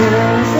Girls